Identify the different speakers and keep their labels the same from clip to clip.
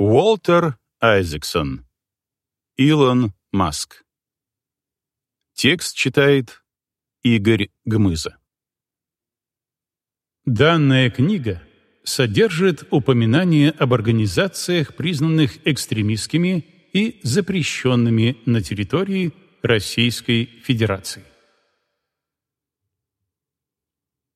Speaker 1: Уолтер Айзексон. Илон Маск. Текст читает Игорь Гмыза. Данная книга содержит упоминания об организациях, признанных экстремистскими и запрещенными на территории Российской Федерации.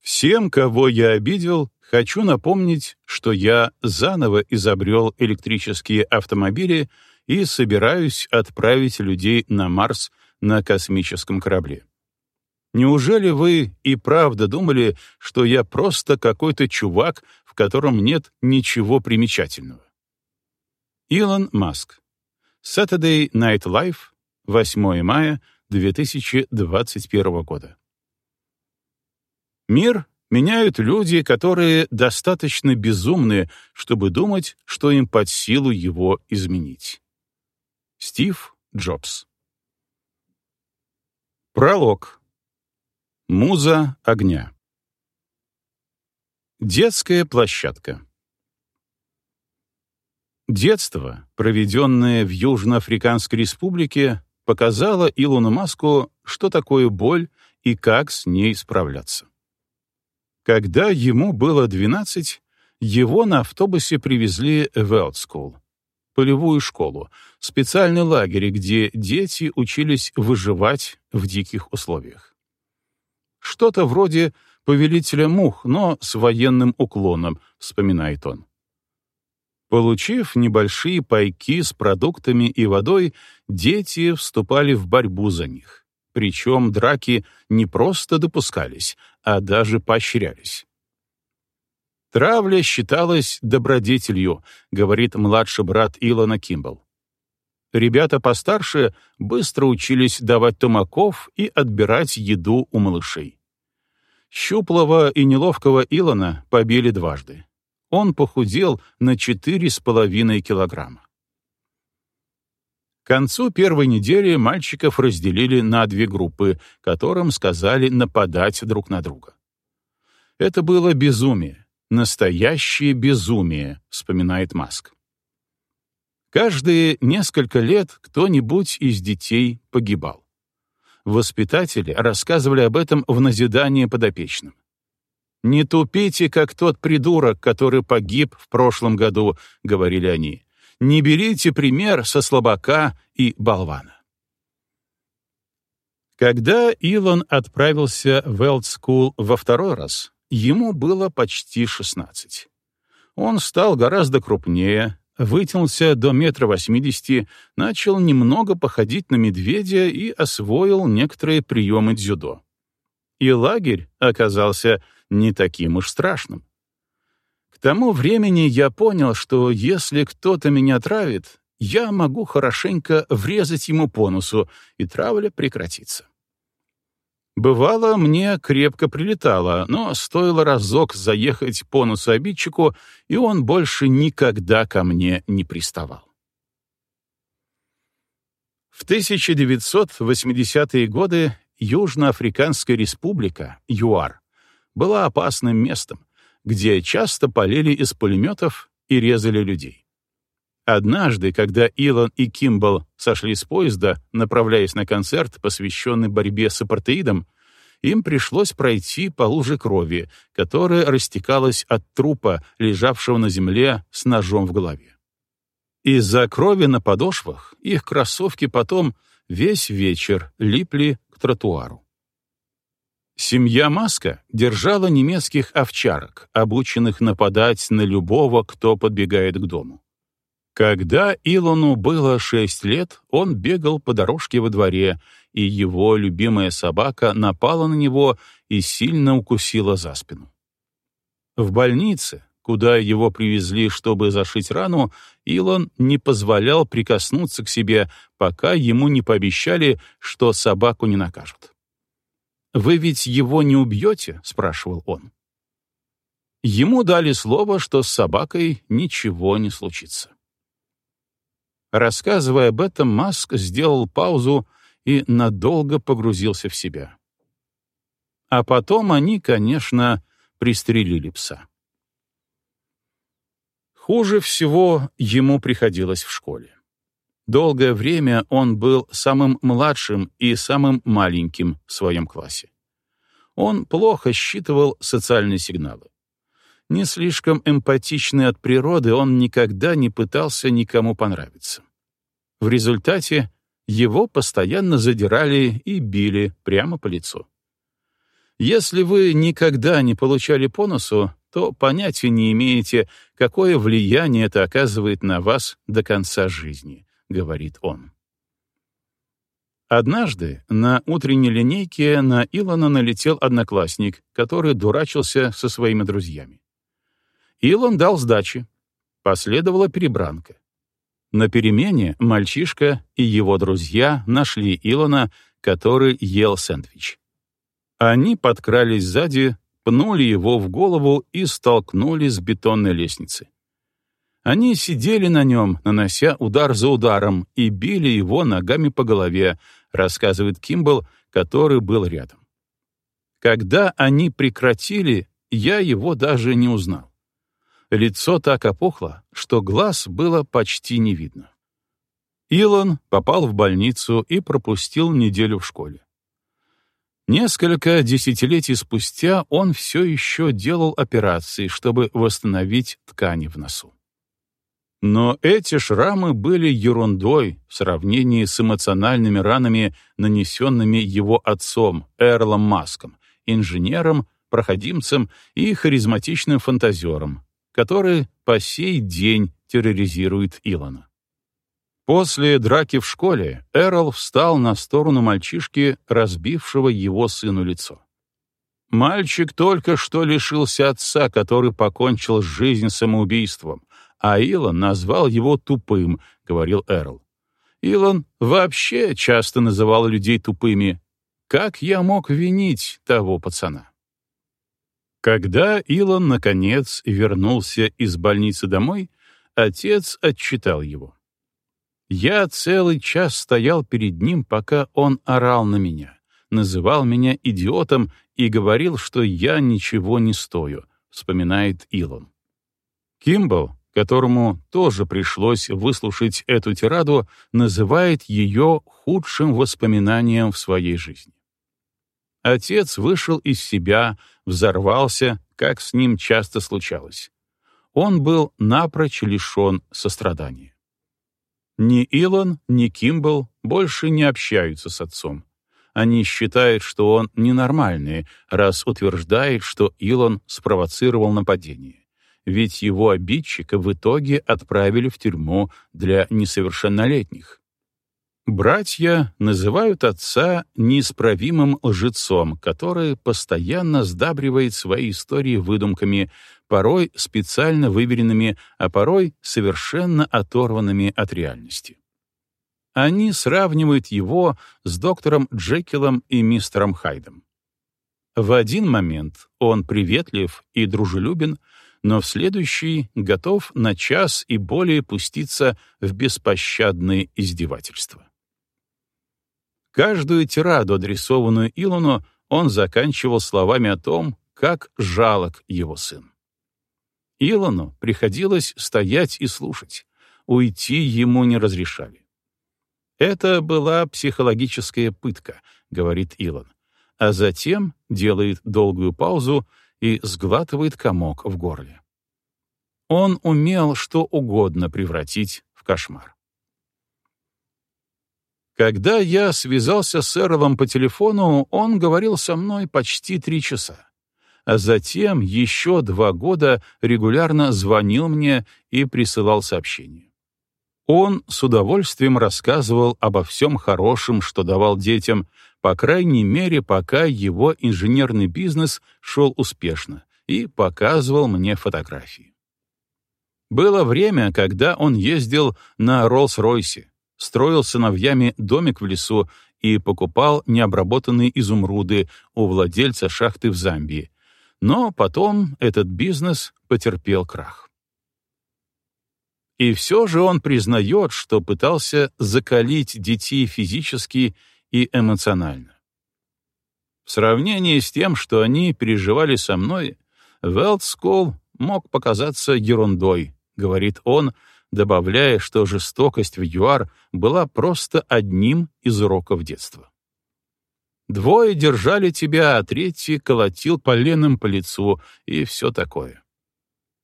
Speaker 1: Всем, кого я обидел, хочу напомнить, что я заново изобрел электрические автомобили и собираюсь отправить людей на Марс на космическом корабле. Неужели вы и правда думали, что я просто какой-то чувак, в котором нет ничего примечательного? Илон Маск. Saturday Night Live, 8 мая 2021 года. Мир меняют люди, которые достаточно безумны, чтобы думать, что им под силу его изменить. Стив Джобс Пролог. Муза огня. Детская площадка. Детство, проведенное в Южноафриканской республике, показало Илону Маску, что такое боль и как с ней справляться. Когда ему было 12, его на автобусе привезли в Элдскул, полевую школу, специальный лагерь, где дети учились выживать в диких условиях. Что-то вроде повелителя мух, но с военным уклоном, вспоминает он. Получив небольшие пайки с продуктами и водой, дети вступали в борьбу за них. Причем драки не просто допускались, а даже поощрялись. «Травля считалась добродетелью», — говорит младший брат Илона Кимбл. Ребята постарше быстро учились давать тумаков и отбирать еду у малышей. Щуплого и неловкого Илона побили дважды. Он похудел на четыре с половиной килограмма. К концу первой недели мальчиков разделили на две группы, которым сказали нападать друг на друга. Это было безумие, настоящее безумие, вспоминает Маск. Каждые несколько лет кто-нибудь из детей погибал. Воспитатели рассказывали об этом в назидание подопечным. «Не тупите, как тот придурок, который погиб в прошлом году», — говорили они не берите пример со слабака и болвана. Когда Илон отправился в Элдскул во второй раз, ему было почти 16. Он стал гораздо крупнее, вытянулся до метра восьмидесяти, начал немного походить на медведя и освоил некоторые приемы дзюдо. И лагерь оказался не таким уж страшным тому времени я понял, что если кто-то меня травит, я могу хорошенько врезать ему по носу, и травля прекратится. Бывало, мне крепко прилетало, но стоило разок заехать по носу обидчику, и он больше никогда ко мне не приставал. В 1980-е годы Южноафриканская республика, ЮАР, была опасным местом, где часто полили из пулеметов и резали людей. Однажды, когда Илон и Кимбл сошли с поезда, направляясь на концерт, посвященный борьбе с апартеидом, им пришлось пройти по луже крови, которая растекалась от трупа, лежавшего на земле с ножом в голове. Из-за крови на подошвах их кроссовки потом весь вечер липли к тротуару. Семья Маска держала немецких овчарок, обученных нападать на любого, кто подбегает к дому. Когда Илону было шесть лет, он бегал по дорожке во дворе, и его любимая собака напала на него и сильно укусила за спину. В больнице, куда его привезли, чтобы зашить рану, Илон не позволял прикоснуться к себе, пока ему не пообещали, что собаку не накажут. «Вы ведь его не убьете?» — спрашивал он. Ему дали слово, что с собакой ничего не случится. Рассказывая об этом, Маск сделал паузу и надолго погрузился в себя. А потом они, конечно, пристрелили пса. Хуже всего ему приходилось в школе. Долгое время он был самым младшим и самым маленьким в своем классе. Он плохо считывал социальные сигналы. Не слишком эмпатичный от природы, он никогда не пытался никому понравиться. В результате его постоянно задирали и били прямо по лицу. Если вы никогда не получали по носу, то понятия не имеете, какое влияние это оказывает на вас до конца жизни, говорит он. Однажды на утренней линейке на Илона налетел одноклассник, который дурачился со своими друзьями. Илон дал сдачи. Последовала перебранка. На перемене мальчишка и его друзья нашли Илона, который ел сэндвич. Они подкрались сзади, пнули его в голову и столкнули с бетонной лестницы. Они сидели на нем, нанося удар за ударом, и били его ногами по голове, рассказывает Кимбл, который был рядом. Когда они прекратили, я его даже не узнал. Лицо так опухло, что глаз было почти не видно. Илон попал в больницу и пропустил неделю в школе. Несколько десятилетий спустя он все еще делал операции, чтобы восстановить ткани в носу. Но эти шрамы были ерундой в сравнении с эмоциональными ранами, нанесенными его отцом, Эрлом Маском, инженером, проходимцем и харизматичным фантазером, который по сей день терроризирует Илона. После драки в школе Эрл встал на сторону мальчишки, разбившего его сыну лицо. Мальчик только что лишился отца, который покончил жизнь самоубийством, а Илон назвал его тупым, — говорил Эрл. Илон вообще часто называл людей тупыми. Как я мог винить того пацана? Когда Илон, наконец, вернулся из больницы домой, отец отчитал его. Я целый час стоял перед ним, пока он орал на меня, называл меня идиотом и говорил, что я ничего не стою, вспоминает Илон. Кимбл, которому тоже пришлось выслушать эту тираду, называет ее худшим воспоминанием в своей жизни. Отец вышел из себя, взорвался, как с ним часто случалось. Он был напрочь лишен сострадания. Ни Илон, ни Кимбл больше не общаются с отцом. Они считают, что он ненормальный, раз утверждает, что Илон спровоцировал нападение. Ведь его обидчика в итоге отправили в тюрьму для несовершеннолетних. Братья называют отца неисправимым лжецом, который постоянно сдабривает свои истории выдумками, порой специально выверенными, а порой совершенно оторванными от реальности. Они сравнивают его с доктором Джекилом и мистером Хайдом. В один момент он приветлив и дружелюбен, но в следующий готов на час и более пуститься в беспощадные издевательства. Каждую тираду, адресованную Илону, он заканчивал словами о том, как жалок его сын. Илону приходилось стоять и слушать, уйти ему не разрешали. Это была психологическая пытка, говорит Илон, а затем делает долгую паузу и сглатывает комок в горле. Он умел что угодно превратить в кошмар. Когда я связался с Эрлом по телефону, он говорил со мной почти три часа. А затем еще два года регулярно звонил мне и присылал сообщения. Он с удовольствием рассказывал обо всем хорошем, что давал детям, по крайней мере, пока его инженерный бизнес шел успешно, и показывал мне фотографии. Было время, когда он ездил на Роллс-Ройсе, строил сыновьями домик в лесу и покупал необработанные изумруды у владельца шахты в Замбии. Но потом этот бизнес потерпел крах. И все же он признает, что пытался закалить детей физически и эмоционально. В сравнении с тем, что они переживали со мной, Велдскол мог показаться ерундой, говорит он, добавляя, что жестокость в ЮАР была просто одним из уроков детства. Двое держали тебя, а третий колотил поленом по лицу и все такое.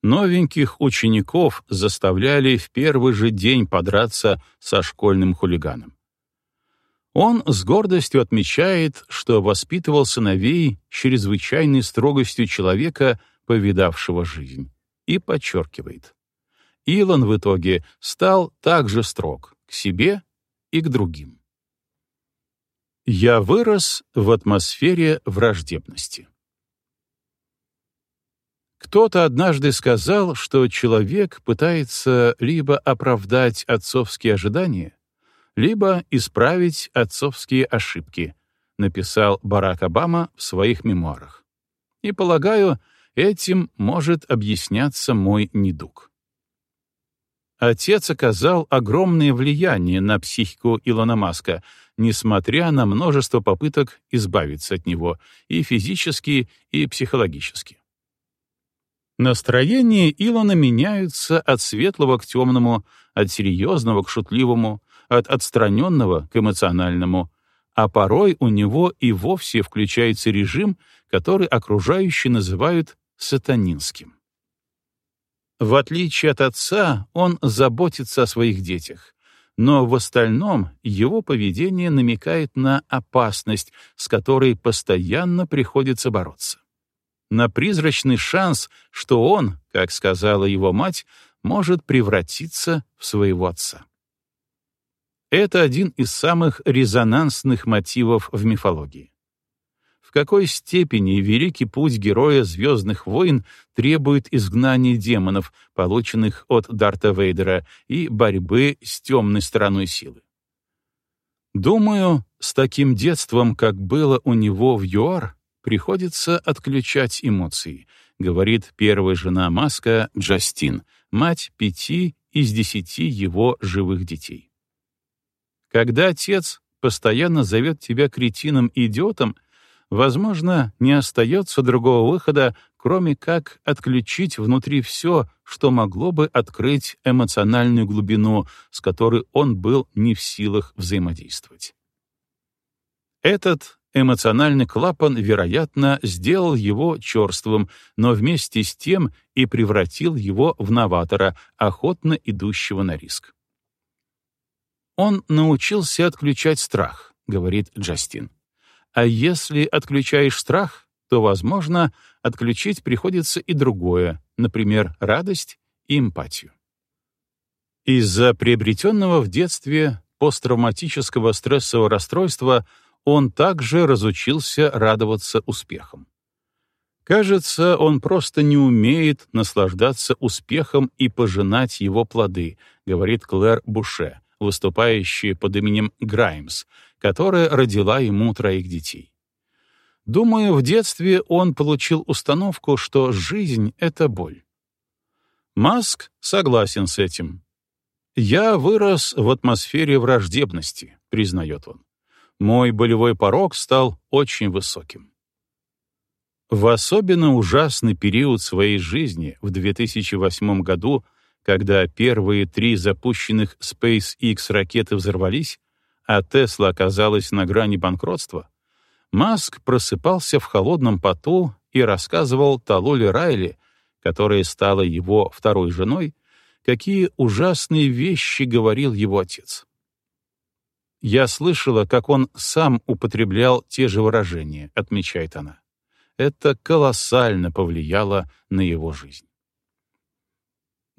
Speaker 1: Новеньких учеников заставляли в первый же день подраться со школьным хулиганом. Он с гордостью отмечает, что воспитывал сыновей чрезвычайной строгостью человека, повидавшего жизнь, и подчеркивает. Илон в итоге стал также строг к себе и к другим. Я вырос в атмосфере враждебности. Кто-то однажды сказал, что человек пытается либо оправдать отцовские ожидания, либо исправить отцовские ошибки, написал Барак Обама в своих мемуарах. И, полагаю, этим может объясняться мой недуг. Отец оказал огромное влияние на психику Илона Маска, несмотря на множество попыток избавиться от него и физически, и психологически. Настроения Илона меняются от светлого к темному, от серьезного к шутливому, от отстраненного к эмоциональному, а порой у него и вовсе включается режим, который окружающие называют сатанинским. В отличие от отца, он заботится о своих детях, но в остальном его поведение намекает на опасность, с которой постоянно приходится бороться на призрачный шанс, что он, как сказала его мать, может превратиться в своего отца. Это один из самых резонансных мотивов в мифологии. В какой степени великий путь героя «Звездных войн» требует изгнания демонов, полученных от Дарта Вейдера, и борьбы с темной стороной силы? Думаю, с таким детством, как было у него в ЮАР, приходится отключать эмоции, говорит первая жена Маска Джастин, мать пяти из десяти его живых детей. Когда отец постоянно зовет тебя кретином и идиотом, возможно, не остается другого выхода, кроме как отключить внутри все, что могло бы открыть эмоциональную глубину, с которой он был не в силах взаимодействовать. Этот эмоциональный клапан, вероятно, сделал его черствым, но вместе с тем и превратил его в новатора, охотно идущего на риск. «Он научился отключать страх», — говорит Джастин. «А если отключаешь страх, то, возможно, отключить приходится и другое, например, радость и эмпатию». Из-за приобретенного в детстве посттравматического стрессового расстройства он также разучился радоваться успехам. Кажется, он просто не умеет наслаждаться успехом и пожинать его плоды, говорит Клэр Буше, выступающая под именем Граймс, которая родила ему троих детей. Думаю, в детстве он получил установку, что жизнь — это боль. Маск согласен с этим. «Я вырос в атмосфере враждебности», — признает он мой болевой порог стал очень высоким. В особенно ужасный период своей жизни в 2008 году, когда первые три запущенных SpaceX ракеты взорвались, а Тесла оказалась на грани банкротства, Маск просыпался в холодном поту и рассказывал Талоле Райли, которая стала его второй женой, какие ужасные вещи говорил его отец. Я слышала, как он сам употреблял те же выражения, отмечает она. Это колоссально повлияло на его жизнь.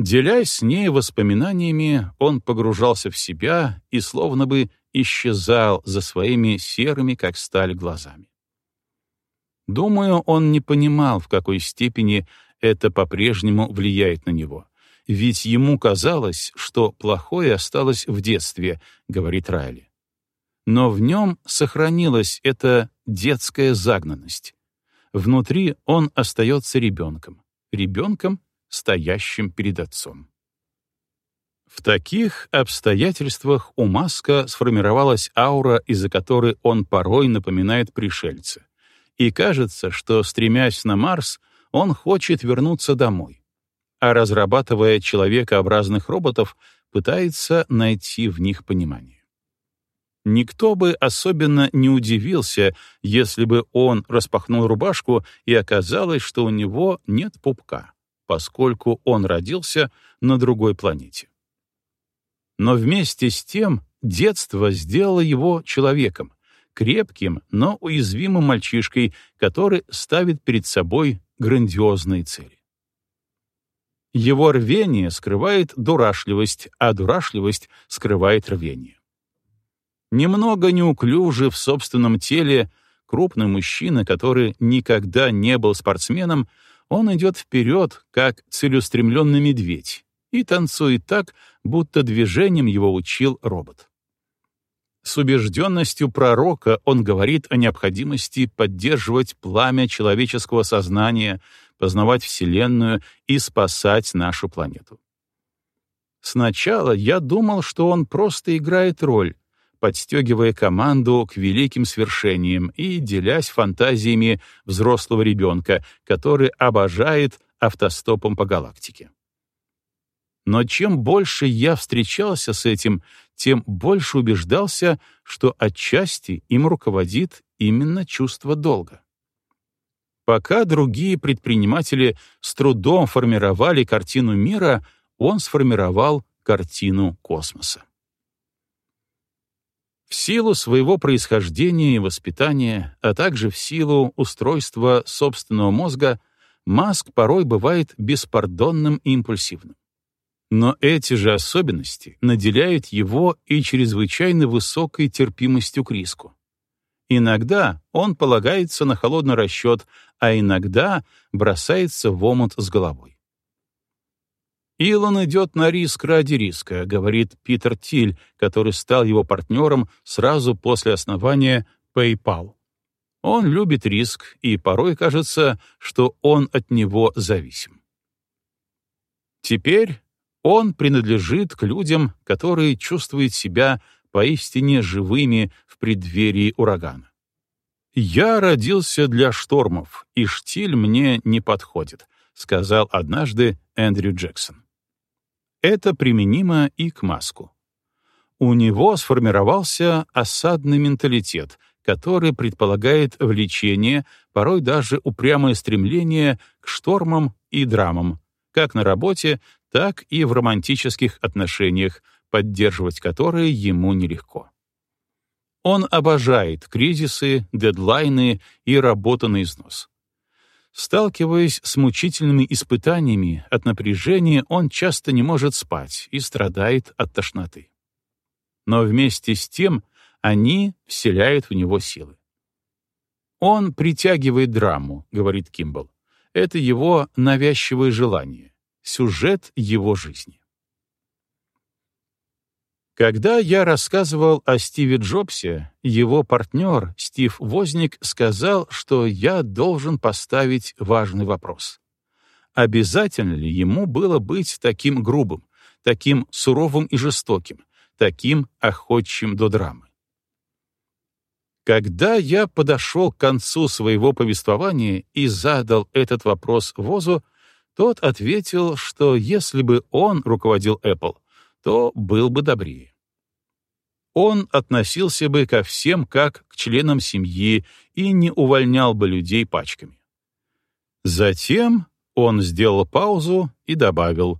Speaker 1: Делясь с ней воспоминаниями, он погружался в себя и словно бы исчезал за своими серыми, как сталь, глазами. Думаю, он не понимал, в какой степени это по-прежнему влияет на него. Ведь ему казалось, что плохое осталось в детстве, говорит Райли но в нем сохранилась эта детская загнанность. Внутри он остается ребенком, ребенком, стоящим перед отцом. В таких обстоятельствах у Маска сформировалась аура, из-за которой он порой напоминает пришельца. И кажется, что, стремясь на Марс, он хочет вернуться домой. а разрабатывая человекообразных роботов, пытается найти в них понимание. Никто бы особенно не удивился, если бы он распахнул рубашку и оказалось, что у него нет пупка, поскольку он родился на другой планете. Но вместе с тем детство сделало его человеком, крепким, но уязвимым мальчишкой, который ставит перед собой грандиозные цели. Его рвение скрывает дурашливость, а дурашливость скрывает рвение. Немного неуклюжий в собственном теле, крупный мужчина, который никогда не был спортсменом, он идет вперед, как целеустремленный медведь, и танцует так, будто движением его учил робот. С убежденностью пророка он говорит о необходимости поддерживать пламя человеческого сознания, познавать Вселенную и спасать нашу планету. Сначала я думал, что он просто играет роль, подстегивая команду к великим свершениям и делясь фантазиями взрослого ребенка, который обожает автостопом по галактике. Но чем больше я встречался с этим, тем больше убеждался, что отчасти им руководит именно чувство долга. Пока другие предприниматели с трудом формировали картину мира, он сформировал картину космоса. В силу своего происхождения и воспитания, а также в силу устройства собственного мозга, Маск порой бывает беспардонным и импульсивным. Но эти же особенности наделяют его и чрезвычайно высокой терпимостью к риску. Иногда он полагается на холодный расчет, а иногда бросается в омут с головой. «Илон идет на риск ради риска», — говорит Питер Тиль, который стал его партнером сразу после основания PayPal. Он любит риск, и порой кажется, что он от него зависим. Теперь он принадлежит к людям, которые чувствуют себя поистине живыми в преддверии урагана. «Я родился для штормов, и штиль мне не подходит», — сказал однажды Эндрю Джексон. Это применимо и к Маску. У него сформировался осадный менталитет, который предполагает влечение, порой даже упрямое стремление к штормам и драмам, как на работе, так и в романтических отношениях, поддерживать которые ему нелегко. Он обожает кризисы, дедлайны и работу на износ. Сталкиваясь с мучительными испытаниями, от напряжения он часто не может спать и страдает от тошноты. Но вместе с тем они вселяют в него силы. «Он притягивает драму», — говорит Кимбл. «Это его навязчивое желание, сюжет его жизни». Когда я рассказывал о Стиве Джобсе, его партнер Стив Возник сказал, что я должен поставить важный вопрос. Обязательно ли ему было быть таким грубым, таким суровым и жестоким, таким охотчим до драмы? Когда я подошел к концу своего повествования и задал этот вопрос Возу, тот ответил, что если бы он руководил Apple, то был бы добрее он относился бы ко всем как к членам семьи и не увольнял бы людей пачками. Затем он сделал паузу и добавил,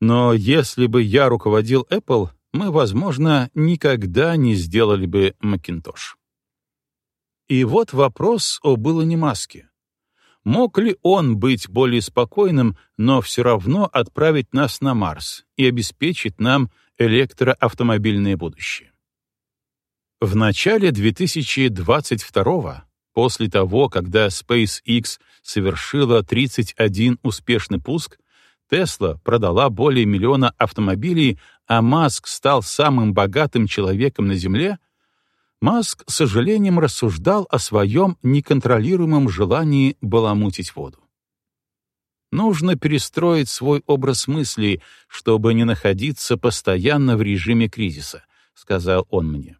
Speaker 1: «Но если бы я руководил Apple, мы, возможно, никогда не сделали бы Macintosh». И вот вопрос об Илоне Маске. Мог ли он быть более спокойным, но все равно отправить нас на Марс и обеспечить нам электроавтомобильное будущее. В начале 2022 после того, когда SpaceX совершила 31 успешный пуск, Tesla продала более миллиона автомобилей, а Маск стал самым богатым человеком на Земле, Маск с сожалением рассуждал о своем неконтролируемом желании баламутить воду. Нужно перестроить свой образ мыслей, чтобы не находиться постоянно в режиме кризиса, сказал он мне.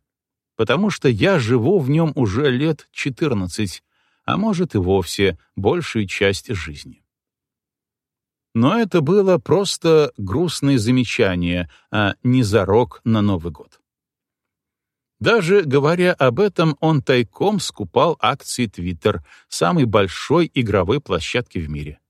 Speaker 1: Потому что я живу в нем уже лет 14, а может и вовсе большую часть жизни. Но это было просто грустное замечание, а не зарок на Новый год. Даже говоря об этом, он тайком скупал акции Twitter, самой большой игровой площадки в мире.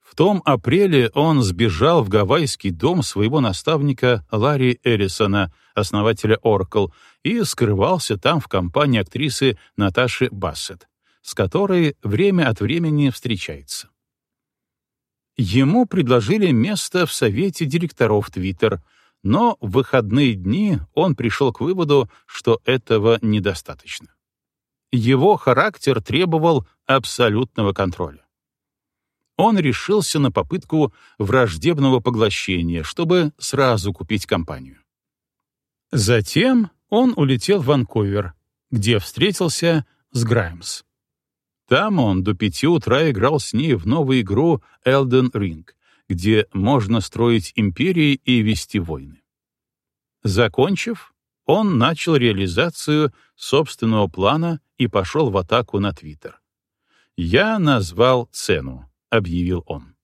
Speaker 1: В том апреле он сбежал в гавайский дом своего наставника Ларри Эрисона, основателя Oracle, и скрывался там в компании актрисы Наташи Бассет, с которой время от времени встречается. Ему предложили место в совете директоров Twitter, но в выходные дни он пришел к выводу, что этого недостаточно. Его характер требовал абсолютного контроля он решился на попытку враждебного поглощения, чтобы сразу купить компанию. Затем он улетел в Ванкувер, где встретился с Граймс. Там он до пяти утра играл с ней в новую игру Elden Ring, где можно строить империи и вести войны. Закончив, он начал реализацию собственного плана и пошел в атаку на Твиттер. Я назвал цену — объявил он.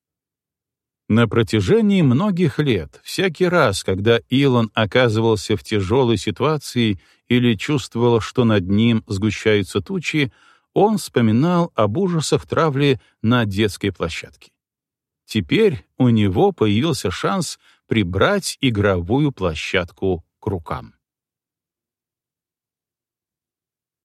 Speaker 1: На протяжении многих лет, всякий раз, когда Илон оказывался в тяжелой ситуации или чувствовал, что над ним сгущаются тучи, он вспоминал об ужасах травли на детской площадке. Теперь у него появился шанс прибрать игровую площадку к рукам.